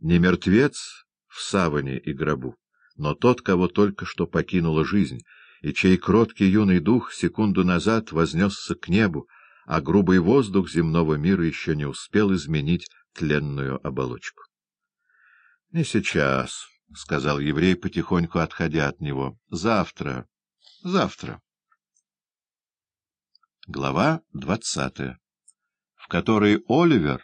Не мертвец в саване и гробу, но тот, кого только что покинула жизнь, и чей кроткий юный дух секунду назад вознесся к небу, а грубый воздух земного мира еще не успел изменить тленную оболочку. — Не сейчас, — сказал еврей, потихоньку отходя от него. — Завтра. Завтра. Глава двадцатая, в которой Оливер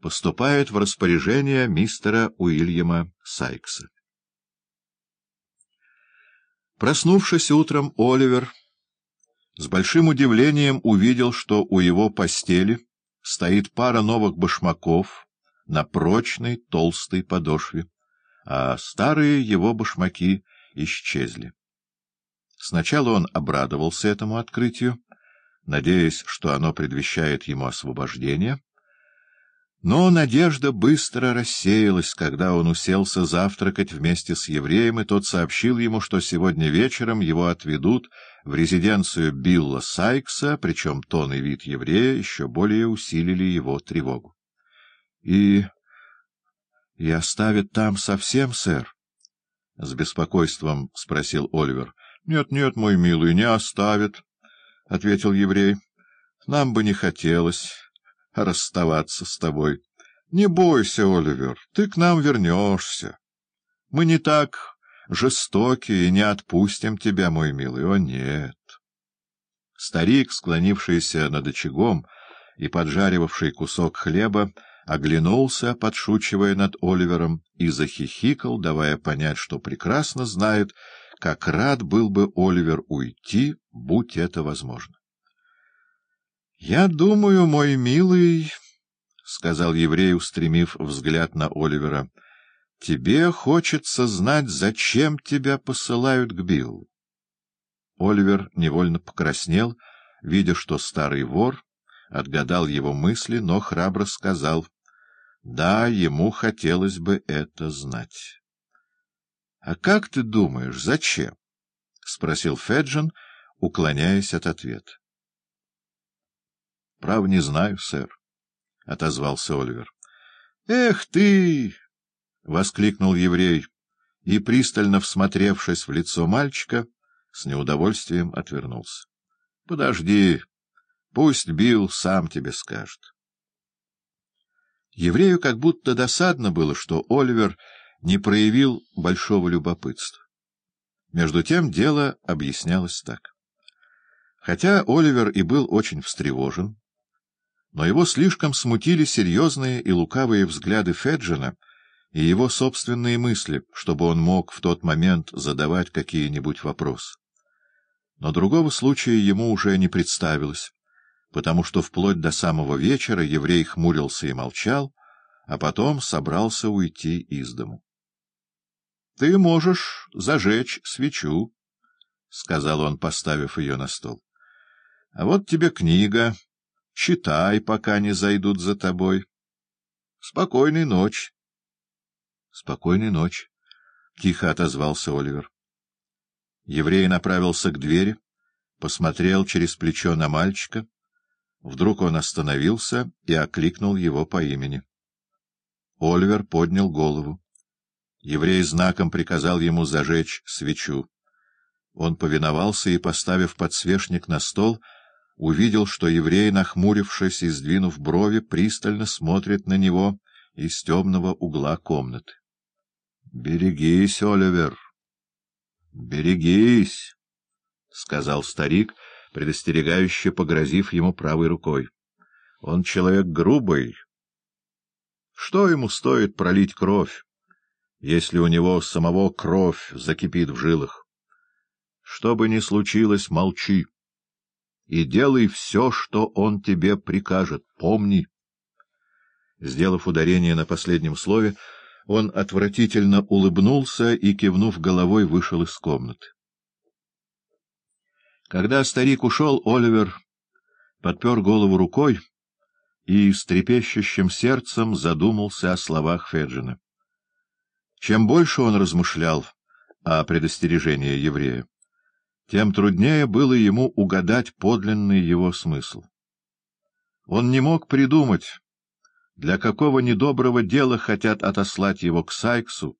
поступает в распоряжение мистера Уильяма Сайкса. Проснувшись утром, Оливер с большим удивлением увидел, что у его постели стоит пара новых башмаков на прочной толстой подошве, а старые его башмаки исчезли. Сначала он обрадовался этому открытию, надеясь, что оно предвещает ему освобождение, но надежда быстро рассеялась, когда он уселся завтракать вместе с евреем, и тот сообщил ему, что сегодня вечером его отведут в резиденцию Билла Сайкса, причем тон и вид еврея еще более усилили его тревогу. — И... и оставят там совсем, сэр? — с беспокойством спросил Оливер. — Нет, нет, мой милый, не оставят, — ответил еврей. — Нам бы не хотелось расставаться с тобой. Не бойся, Оливер, ты к нам вернешься. Мы не так жестоки и не отпустим тебя, мой милый, о нет. Старик, склонившийся над очагом и поджаривавший кусок хлеба, оглянулся, подшучивая над Оливером, и захихикал, давая понять, что прекрасно знает, как рад был бы Оливер уйти, будь это возможно. — Я думаю, мой милый, — сказал еврей, устремив взгляд на Оливера, — тебе хочется знать, зачем тебя посылают к Биллу. Оливер невольно покраснел, видя, что старый вор отгадал его мысли, но храбро сказал, — да, ему хотелось бы это знать. — А как ты думаешь, зачем? — спросил Феджин, уклоняясь от ответа. — Право не знаю, сэр, — отозвался Оливер. — Эх ты! — воскликнул еврей и, пристально всмотревшись в лицо мальчика, с неудовольствием отвернулся. — Подожди, пусть Билл сам тебе скажет. Еврею как будто досадно было, что Оливер не проявил большого любопытства. Между тем дело объяснялось так. Хотя Оливер и был очень встревожен, но его слишком смутили серьезные и лукавые взгляды Феджина и его собственные мысли, чтобы он мог в тот момент задавать какие-нибудь вопросы. Но другого случая ему уже не представилось, потому что вплоть до самого вечера еврей хмурился и молчал, а потом собрался уйти из дому. — Ты можешь зажечь свечу, — сказал он, поставив ее на стол. — А вот тебе книга. Читай, пока не зайдут за тобой. Спокойной ночи. — Спокойной ночи, — тихо отозвался Оливер. Еврей направился к двери, посмотрел через плечо на мальчика. Вдруг он остановился и окликнул его по имени. Оливер поднял голову. Еврей знаком приказал ему зажечь свечу. Он повиновался и, поставив подсвечник на стол, — увидел, что еврей, нахмурившись и сдвинув брови, пристально смотрит на него из темного угла комнаты. — Берегись, Оливер! — Берегись! — сказал старик, предостерегающе погрозив ему правой рукой. — Он человек грубый. Что ему стоит пролить кровь, если у него самого кровь закипит в жилах? Что бы ни случилось, молчи и делай все, что он тебе прикажет. Помни. Сделав ударение на последнем слове, он отвратительно улыбнулся и, кивнув головой, вышел из комнаты. Когда старик ушел, Оливер подпер голову рукой и с трепещущим сердцем задумался о словах Феджина. Чем больше он размышлял о предостережении еврея, тем труднее было ему угадать подлинный его смысл. Он не мог придумать для какого недоброго дела хотят отослать его к Сайксу,